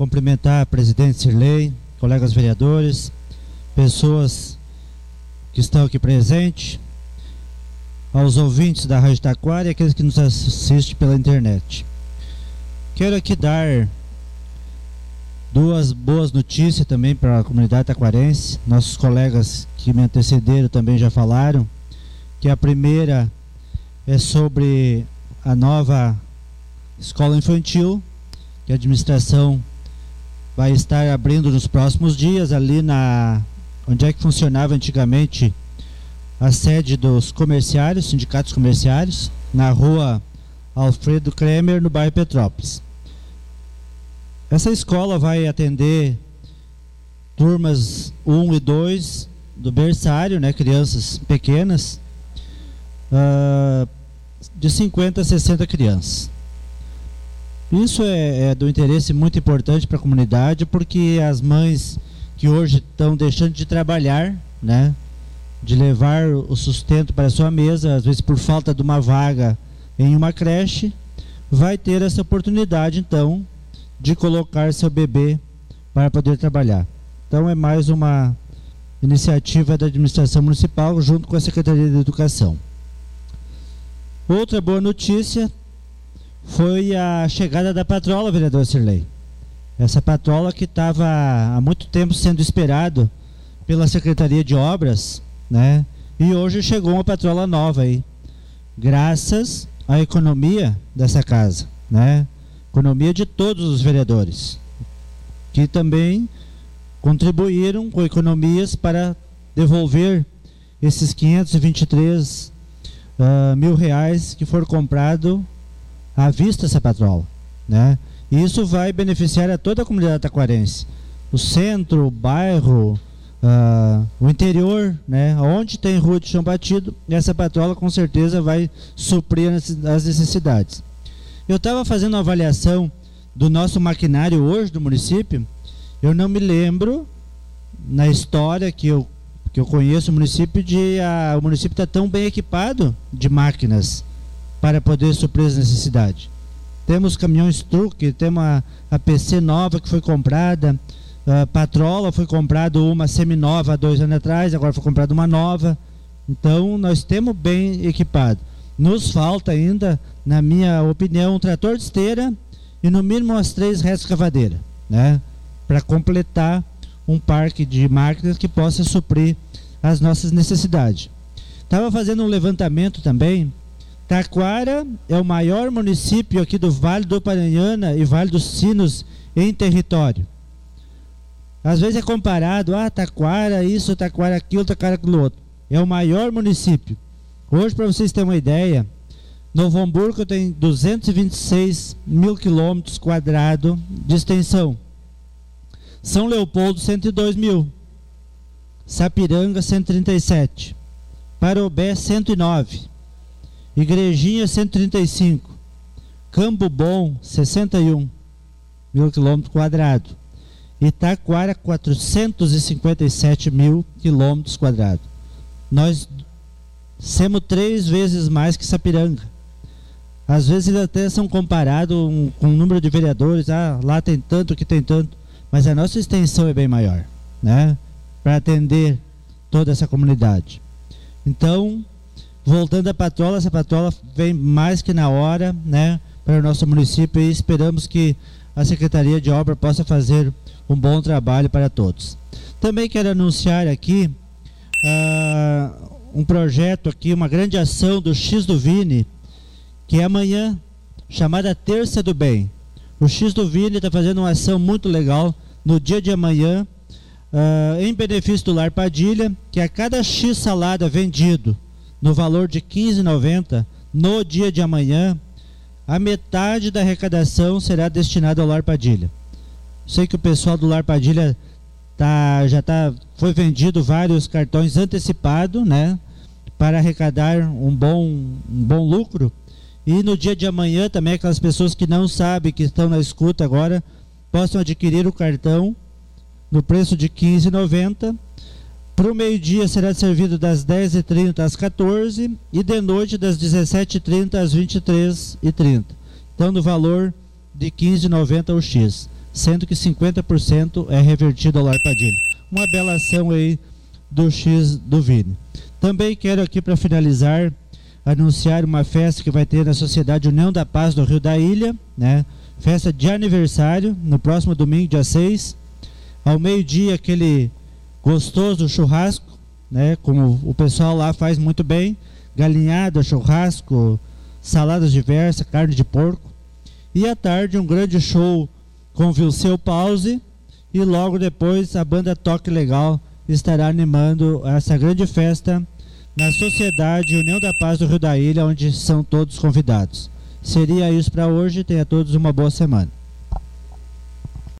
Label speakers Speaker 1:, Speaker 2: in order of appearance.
Speaker 1: cumprimentar a presidente Sirlei, colegas vereadores, pessoas que estão aqui presentes, aos ouvintes da Rádio Taquara e aqueles que nos assistem pela internet. Quero aqui dar duas boas notícias também para a comunidade taquarense. Nossos colegas que me antecederam também já falaram que a primeira é sobre a nova escola infantil que a administração vai estar abrindo nos próximos dias ali na onde é que funcionava antigamente a sede dos comerciários, sindicatos comerciários, na rua Alfredo Kremer, no bairro Petrópolis. Essa escola vai atender turmas 1 e 2 do berçário, né, crianças pequenas, uh, de 50 a 60 crianças. Isso é, é do interesse muito importante para a comunidade, porque as mães que hoje estão deixando de trabalhar, né, de levar o sustento para a sua mesa, às vezes por falta de uma vaga em uma creche, vai ter essa oportunidade então de colocar seu bebê para poder trabalhar. Então é mais uma iniciativa da administração municipal junto com a Secretaria de Educação. Outra boa notícia foi a chegada da patrola, vereador Sirley. Essa patrola que estava há muito tempo sendo esperado pela Secretaria de Obras, né? E hoje chegou uma patrola nova aí, graças à economia dessa casa, né? Economia de todos os vereadores, que também contribuíram com economias para devolver esses 523 uh, ah, mil reais que foram comprados à vista essa patrola, né? E isso vai beneficiar a toda a comunidade taquarense, o centro, o bairro, uh, o interior, né, onde tem rua de chão batido, essa patrola com certeza vai suprir as necessidades. Eu estava fazendo uma avaliação do nosso maquinário hoje do município, eu não me lembro na história que eu, que eu conheço o município de a, o município está tão bem equipado de máquinas para poder suprir as necessidades. Temos caminhões truque, temos a, a PC nova que foi comprada, Uh, Patrola foi comprado uma seminova há dois anos atrás, agora foi comprada uma nova. Então nós temos bem equipado. Nos falta ainda, na minha opinião, um trator de esteira e no mínimo umas três restos cavadeira, né? Para completar um parque de máquinas que possa suprir as nossas necessidades. Estava fazendo um levantamento também. Taquara é o maior município aqui do Vale do Paranhana e Vale dos Sinos em território. Às vezes é comparado, ah, Taquara isso, Taquara aquilo, Taquara aquilo outro. É o maior município. Hoje, para vocês terem uma ideia, Novo Hamburgo tem 226 mil quilômetros quadrados de extensão. São Leopoldo, 102 mil. Sapiranga, 137. Parobé, 109. Igrejinha, 135. Campo Bom, 61 mil quilômetros quadrados. Itaquara, 457 mil quilômetros quadrados. Nós somos três vezes mais que Sapiranga. Às vezes até são comparados um, com o número de vereadores. Ah, lá tem tanto, que tem tanto. Mas a nossa extensão é bem maior, né? Para atender toda essa comunidade. Então, voltando à patrola, essa patrola vem mais que na hora, né? Para o nosso município e esperamos que a Secretaria de Obra possa fazer um bom trabalho para todos. Também quero anunciar aqui uh, um projeto aqui, uma grande ação do X do Vini, que é amanhã, chamada Terça do Bem. O X do Vini está fazendo uma ação muito legal no dia de amanhã, uh, em benefício do Lar Padilha, que a cada X salada vendido no valor de R$ 15,90 no dia de amanhã, a metade da arrecadação será destinada ao Lar Padilha. Sei que o pessoal do Lar Padilha tá, já tá, foi vendido vários cartões antecipados, né? Para arrecadar um bom, um bom lucro. E no dia de amanhã também aquelas pessoas que não sabem, que estão na escuta agora, possam adquirir o cartão no preço de R$ 15,90. Para o meio-dia será servido das 10h30 às 14 e de noite das 17h30 às 23h30. Então no valor de R$ 15,90 o X. sendo que 50% é revertido ao Lar Padilha. Uma bela ação aí do X do Vini. Também quero aqui para finalizar anunciar uma festa que vai ter na Sociedade União da Paz do Rio da Ilha, né? Festa de aniversário, no próximo domingo, dia 6. Ao meio-dia, aquele gostoso churrasco, né? Como o pessoal lá faz muito bem. Galinhada, churrasco, saladas diversas, carne de porco. E à tarde, um grande show com Vilseu Pause. E logo depois, a banda Toque Legal estará animando essa grande festa na Sociedade União da Paz do Rio da Ilha, onde são todos convidados. Seria isso para hoje. Tenha todos uma boa semana.